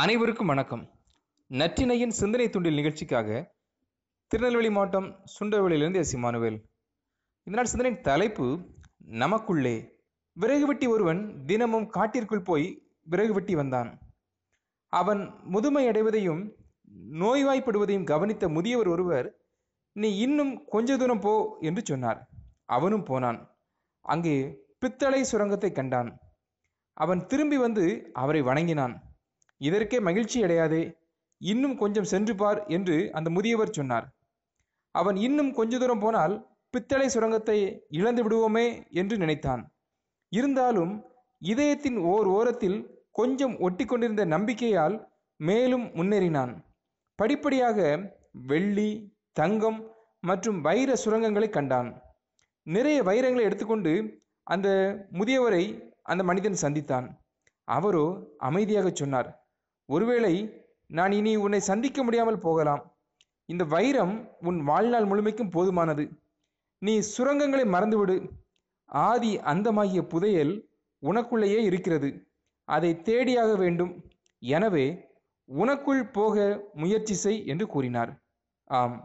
அனைவருக்கும் வணக்கம். நற்றினையின் சிந்தனை துண்டில் நிகழ்ச்சிக்காக திருநெல்வேலி மாவட்டம் சுண்டவெளியிலிருந்து எஸ். இமானுவேல். இதனால் சிந்தனையின் தலைப்பு நமக்குள்ளே விறகு வெட்டி ஒருவன் தினமும் காட்டிற்குள் போய் விறகு வெட்டி வந்தான். அவன் முதுமை அடைவதையும் நோய்வாய்ப்படுவதையும் கவனித்த முதியவர் ஒருவர் நீ இன்னும் கொஞ்ச தூரம் போ என்று சொன்னார். அவனும் போனான். அங்கே பித்தளை சுரங்கத்தை கண்டான். அவன் திரும்பி வந்து அவரை வணங்கினான். இதற்கே மகிழ்ச்சி அடையாதே. இன்னும் கொஞ்சம் சென்று பார் என்று அந்த முதியவர் சொன்னார். அவன் இன்னும் கொஞ்ச தூரம் போனால் பித்தளை சுரங்கத்தை இழந்து விடுவோமே என்று நினைத்தான். இருந்தாலும் இதயத்தின் ஓர் ஓரத்தில் கொஞ்சம் ஒட்டி கொண்டிருந்த நம்பிக்கையால் மேலும் முன்னேறினான். படிப்படியாக வெள்ளி தங்கம் மற்றும் வைர சுரங்கங்களை கண்டான். நிறைய வைரங்களை எடுத்துக்கொண்டு அந்த முதியவரை அந்த மனிதன் சந்தித்தான். அவரோ அமைதியாக சொன்னார். ஒருவேளை நான் இனி உன்னை சந்திக்க முடியாமல் போகலாம். இந்த வைரம் உன் வாழ்நாள் முழுமைக்கும் போதுமானது. நீ சுரங்கங்களை மறந்துவிடு. ஆதி அந்தமாகிய புதையல் உனக்குள்ளேயே இருக்கிறது. அதை தேடியாக வேண்டும். எனவே உனக்குள் போக முயற்சி செய் என்று கூறினார். ஆம்.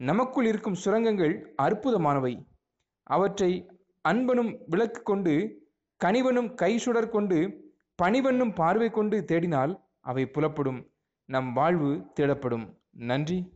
நமக்குள் இருக்கும் சுரங்கங்கள் அற்புதமானவை. அவற்றை அன்பனும் விளக்கு கொண்டு கனிவனும் கை சுடர் கொண்டு பணிவண்ணும் பார்வை கொண்டு தேடினால் அவை புலப்படும். நம் வாழ்வு தேடப்படும். நன்றி.